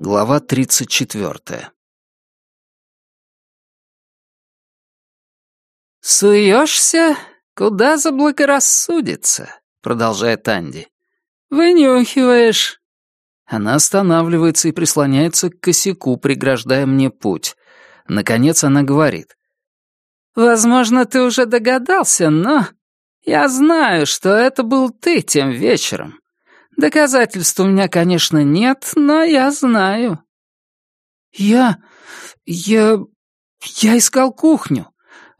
Глава тридцать четвертая. «Суешься, куда заблагорассудится», — продолжает Анди. «Вынюхиваешь». Она останавливается и прислоняется к косяку, преграждая мне путь. Наконец она говорит. «Возможно, ты уже догадался, но я знаю, что это был ты тем вечером. Доказательств у меня, конечно, нет, но я знаю». «Я... я... я искал кухню.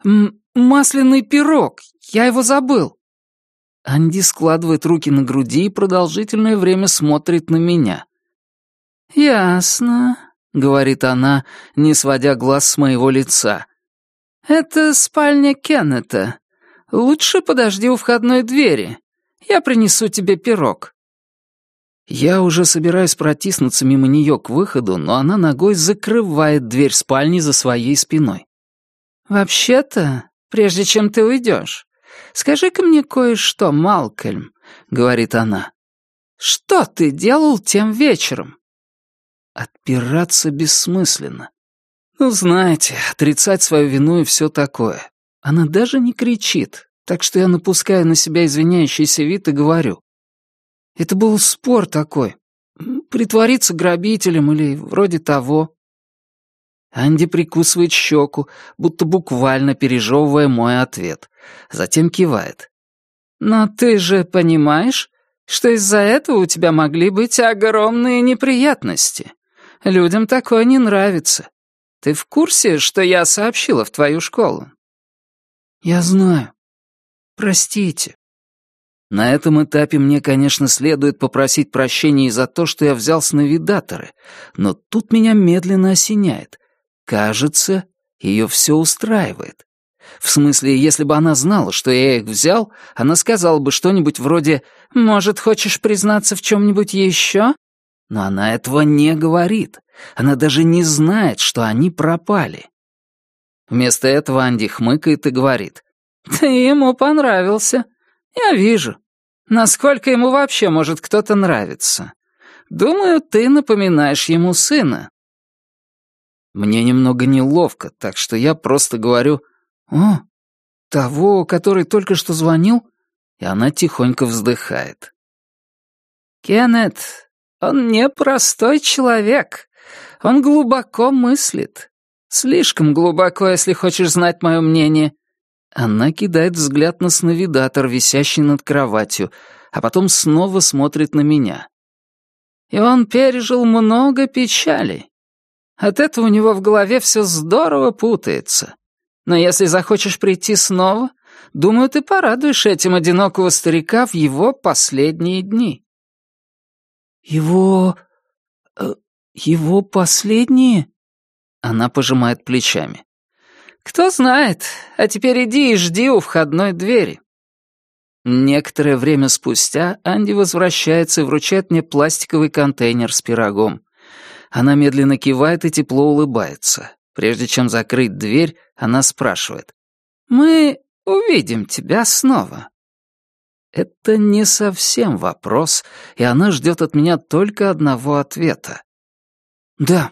М масляный пирог. Я его забыл». Анди складывает руки на груди и продолжительное время смотрит на меня. «Ясно», — говорит она, не сводя глаз с моего лица. «Это спальня Кеннета. Лучше подожди у входной двери. Я принесу тебе пирог». Я уже собираюсь протиснуться мимо нее к выходу, но она ногой закрывает дверь спальни за своей спиной. «Вообще-то, прежде чем ты уйдешь, скажи-ка мне кое-что, Малкольм», — говорит она. «Что ты делал тем вечером?» Отпираться бессмысленно. Ну, знаете, отрицать свою вину и все такое. Она даже не кричит, так что я напускаю на себя извиняющийся вид и говорю. Это был спор такой. Притвориться грабителем или вроде того. Анди прикусывает щеку, будто буквально пережевывая мой ответ. Затем кивает. «Но ты же понимаешь, что из-за этого у тебя могли быть огромные неприятности. Людям такое не нравится. Ты в курсе, что я сообщила в твою школу?» «Я знаю. Простите». На этом этапе мне, конечно, следует попросить прощения за то, что я взял с навигаторы, но тут меня медленно осеняет. Кажется, ее все устраивает. В смысле, если бы она знала, что я их взял, она сказала бы что-нибудь вроде «Может, хочешь признаться в чем-нибудь еще?» Но она этого не говорит. Она даже не знает, что они пропали. Вместо этого Анди хмыкает и говорит. «Ты ему понравился. Я вижу. Насколько ему вообще может кто-то нравиться? Думаю, ты напоминаешь ему сына». Мне немного неловко, так что я просто говорю «О, того, который только что звонил?» И она тихонько вздыхает. «Кеннет, он непростой человек. Он глубоко мыслит. Слишком глубоко, если хочешь знать мое мнение. Она кидает взгляд на сновидатор, висящий над кроватью, а потом снова смотрит на меня. И он пережил много печали. От этого у него в голове все здорово путается. Но если захочешь прийти снова, думаю, ты порадуешь этим одинокого старика в его последние дни. Его... Э, его последние? Она пожимает плечами. «Кто знает. А теперь иди и жди у входной двери». Некоторое время спустя Анди возвращается и вручает мне пластиковый контейнер с пирогом. Она медленно кивает и тепло улыбается. Прежде чем закрыть дверь, она спрашивает. «Мы увидим тебя снова». Это не совсем вопрос, и она ждет от меня только одного ответа. «Да».